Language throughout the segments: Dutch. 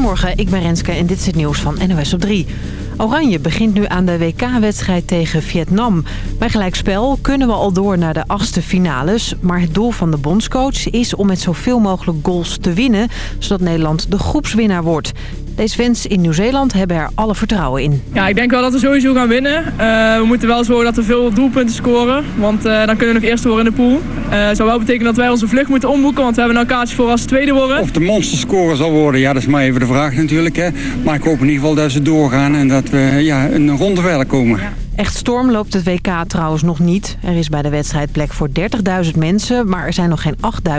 Goedemorgen, ik ben Renske en dit is het nieuws van NOS op 3. Oranje begint nu aan de WK-wedstrijd tegen Vietnam. Bij gelijkspel kunnen we al door naar de achtste finales. Maar het doel van de bondscoach is om met zoveel mogelijk goals te winnen... zodat Nederland de groepswinnaar wordt. Deze fans in Nieuw-Zeeland hebben er alle vertrouwen in. Ja, ik denk wel dat we sowieso gaan winnen. Uh, we moeten wel zorgen dat we veel doelpunten scoren. Want uh, dan kunnen we nog eerst worden in de pool. Uh, dat zou wel betekenen dat wij onze vlucht moeten omboeken. Want we hebben een kaartje voor als tweede worden. Of de monster scoren zal worden, ja, dat is maar even de vraag natuurlijk. Hè. Maar ik hoop in ieder geval dat ze doorgaan en dat we ja, een ronde verder komen. Ja. Echt storm loopt het WK trouwens nog niet. Er is bij de wedstrijd plek voor 30.000 mensen, maar er zijn nog geen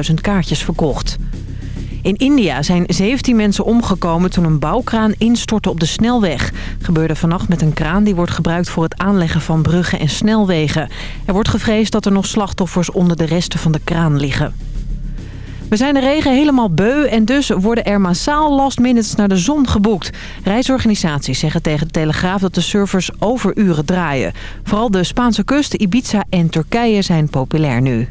8.000 kaartjes verkocht. In India zijn 17 mensen omgekomen toen een bouwkraan instortte op de snelweg. Gebeurde vannacht met een kraan die wordt gebruikt voor het aanleggen van bruggen en snelwegen. Er wordt gevreesd dat er nog slachtoffers onder de resten van de kraan liggen. We zijn de regen helemaal beu en dus worden er massaal last minutes naar de zon geboekt. Reisorganisaties zeggen tegen de Telegraaf dat de servers overuren draaien. Vooral de Spaanse kust, Ibiza en Turkije zijn populair nu.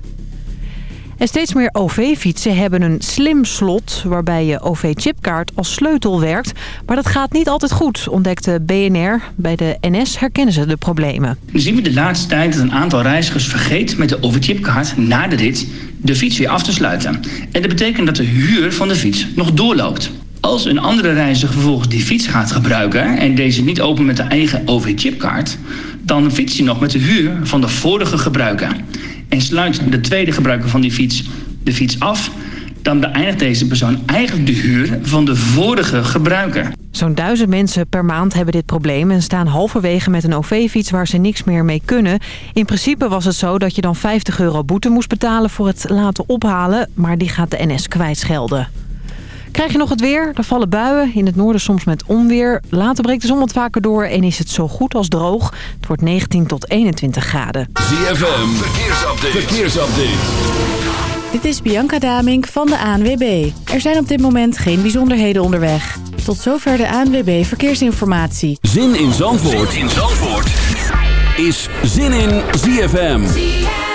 En steeds meer OV-fietsen hebben een slim slot waarbij je OV-chipkaart als sleutel werkt. Maar dat gaat niet altijd goed, ontdekte BNR. Bij de NS herkennen ze de problemen. Nu zien we de laatste tijd dat een aantal reizigers vergeet met de OV-chipkaart na de rit de fiets weer af te sluiten. En dat betekent dat de huur van de fiets nog doorloopt. Als een andere reiziger vervolgens die fiets gaat gebruiken... en deze niet open met de eigen OV-chipkaart... dan fietst hij nog met de huur van de vorige gebruiker en sluit de tweede gebruiker van die fiets de fiets af... dan beëindigt deze persoon eigenlijk de huur van de vorige gebruiker. Zo'n duizend mensen per maand hebben dit probleem... en staan halverwege met een OV-fiets waar ze niks meer mee kunnen. In principe was het zo dat je dan 50 euro boete moest betalen... voor het laten ophalen, maar die gaat de NS kwijtschelden. Krijg je nog het weer? Er vallen buien. In het noorden soms met onweer. Later breekt de zon wat vaker door en is het zo goed als droog. Het wordt 19 tot 21 graden. ZFM, verkeersupdate. verkeersupdate. Dit is Bianca Damink van de ANWB. Er zijn op dit moment geen bijzonderheden onderweg. Tot zover de ANWB Verkeersinformatie. Zin in Zandvoort, zin in Zandvoort. is Zin in ZFM. ZFM.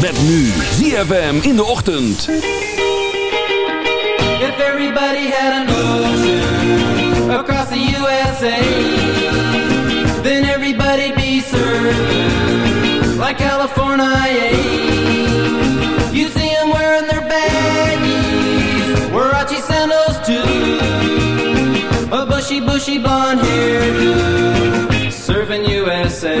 Met nu ZFM in de ochtend. If everybody had an ocean across the USA, then everybody'd be served like California. You see them wearing their baggies, Warachi sandals too, a bushy, bushy blonde hairdo, serving USA.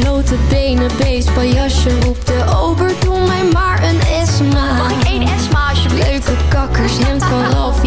Blote benen, beestpaljasje. Roep de ober, doe mij maar een Esma. Mag ik één Esma alsjeblieft? Leuke kakkers, hemd van Ralf,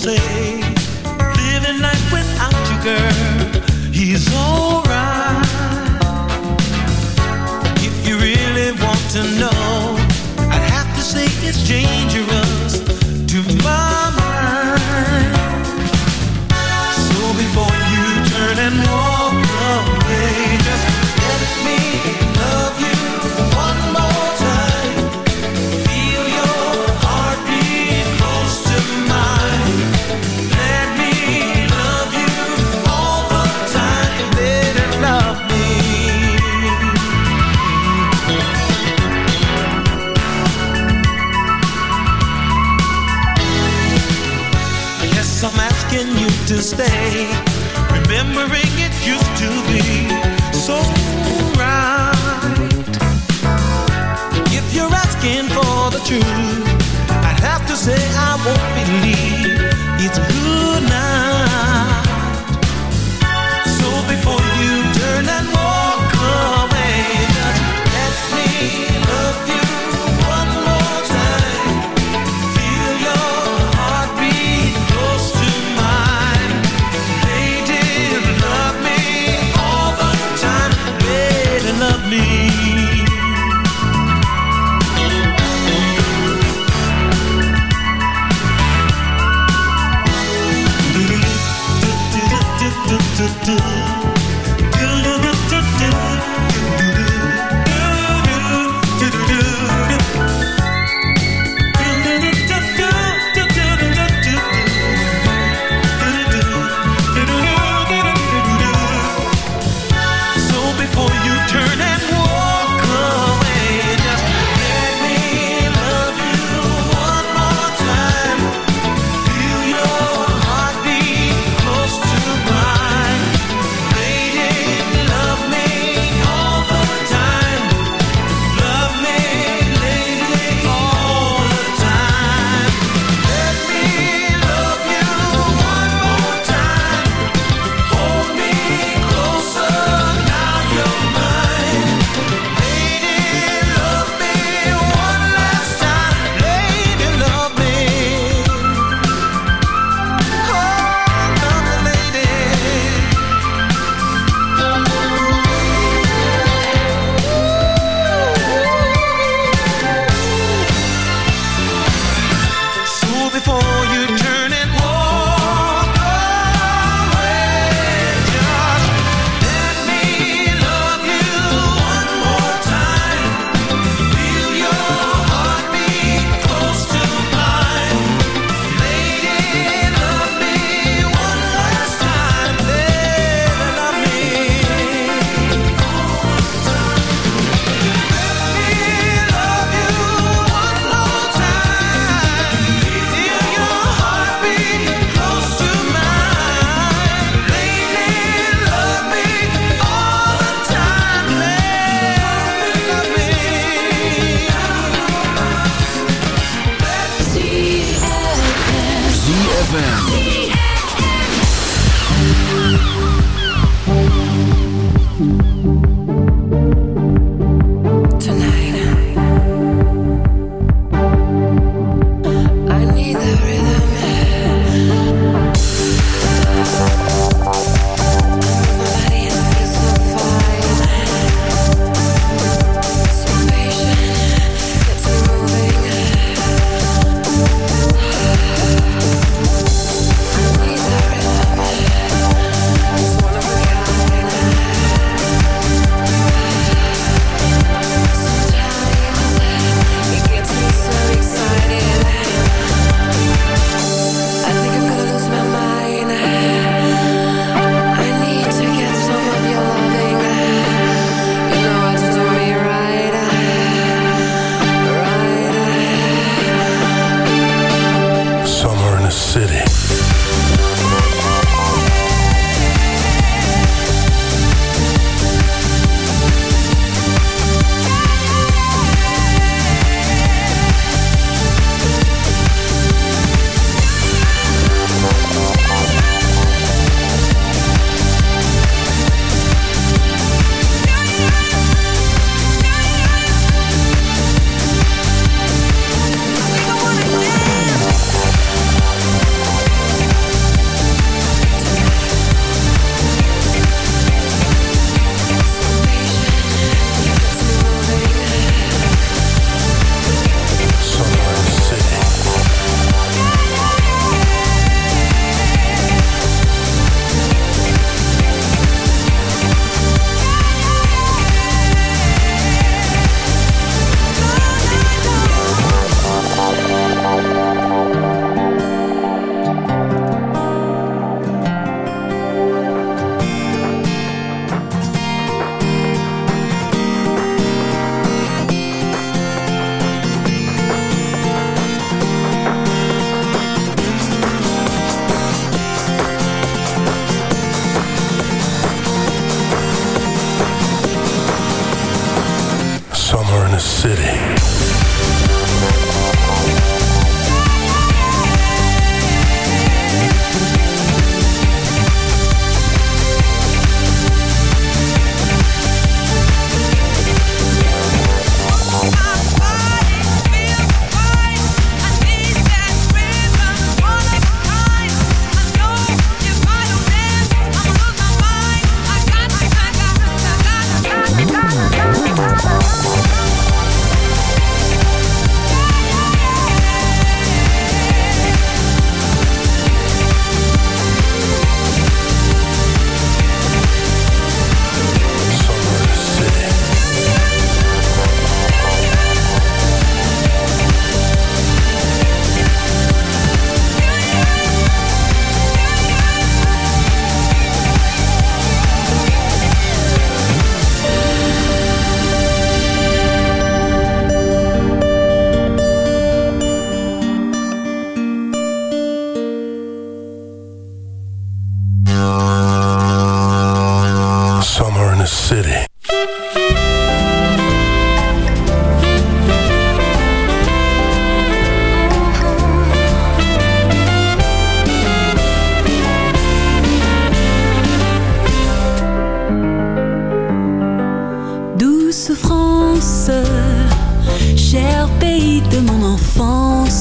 say,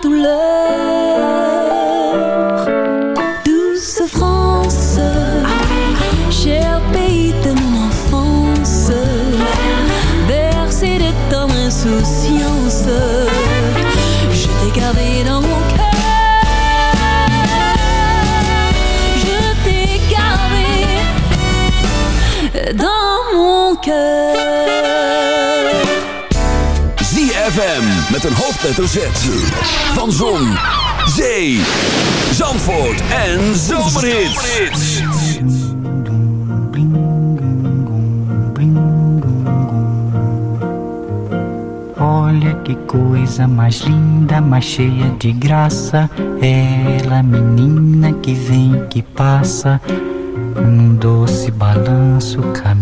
To love met een hoofdletter Z. Van Zon, Zee, Zandvoort en Zomerhits. Olha que coisa mais linda, mais cheia de graça. Ela, menina que vem, que passa, num doce balanço, caminho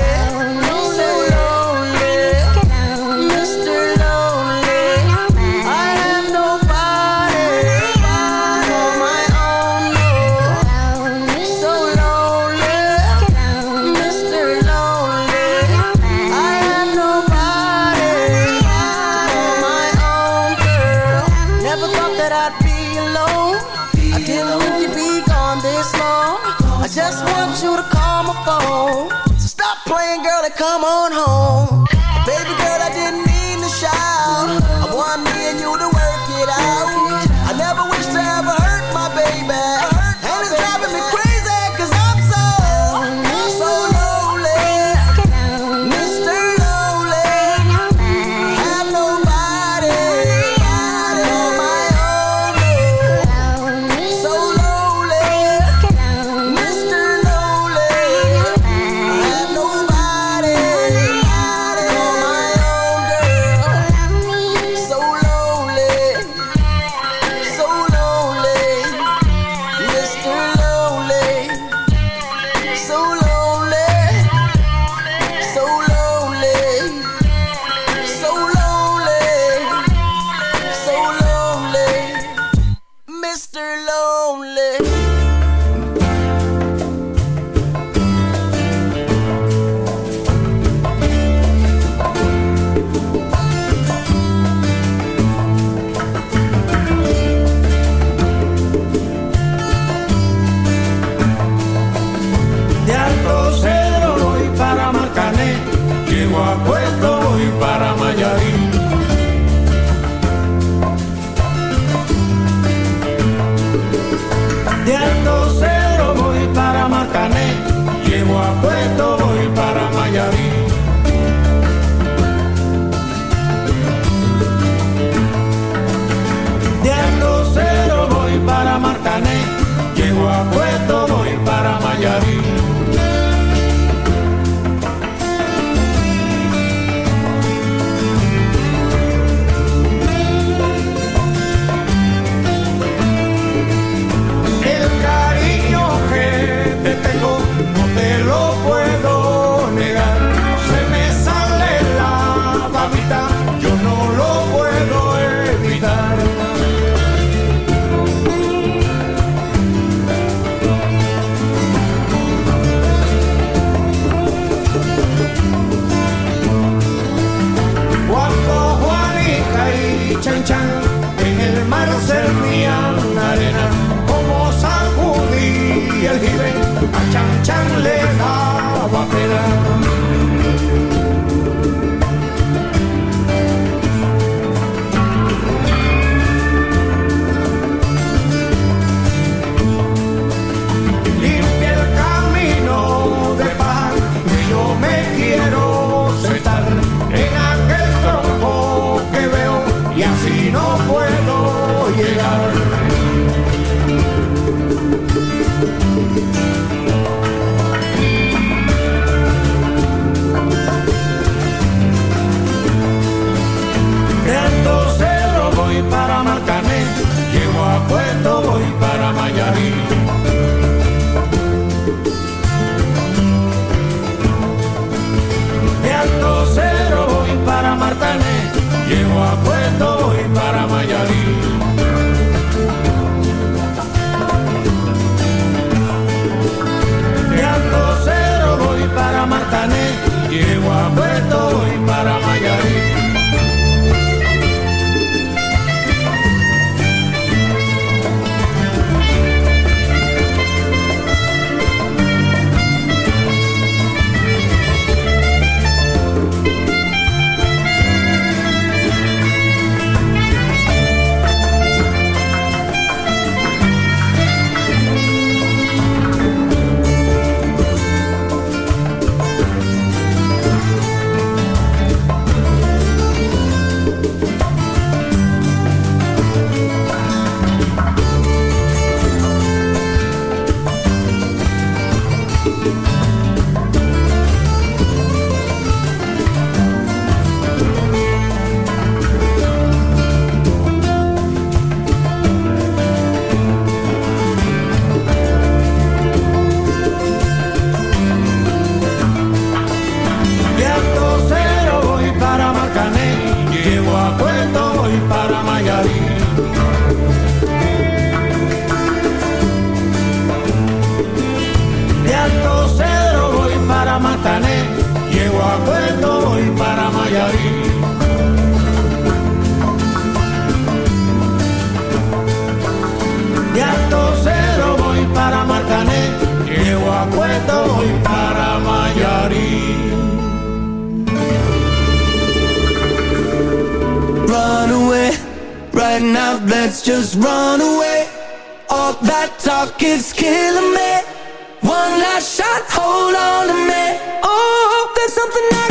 Puedo y para Mayarín. Run away, right now, let's just run away. All that talk is killing me. One last shot, hold on to me. Oh, there's something I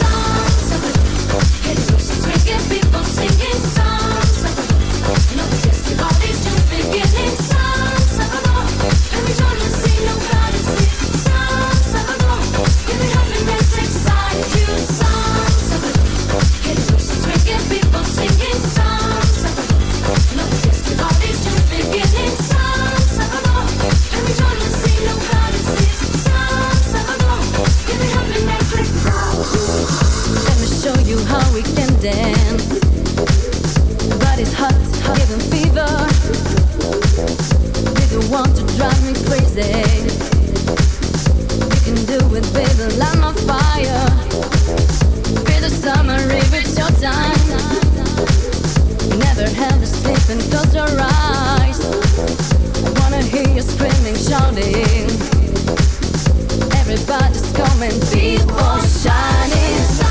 Close your eyes. I wanna hear you screaming, shouting. Everybody's coming, people shining.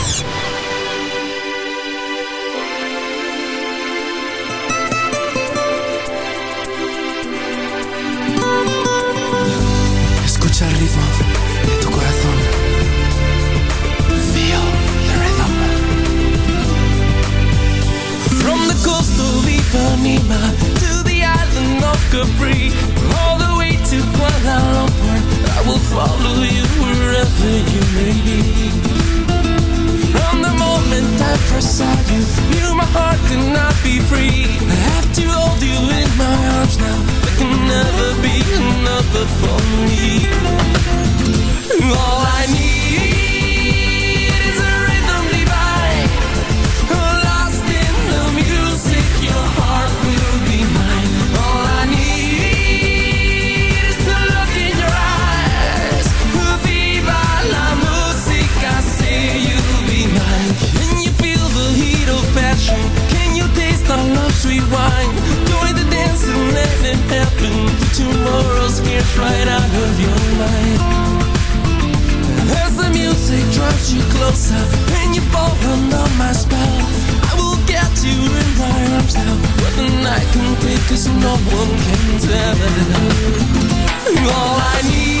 no one can tell. All I need.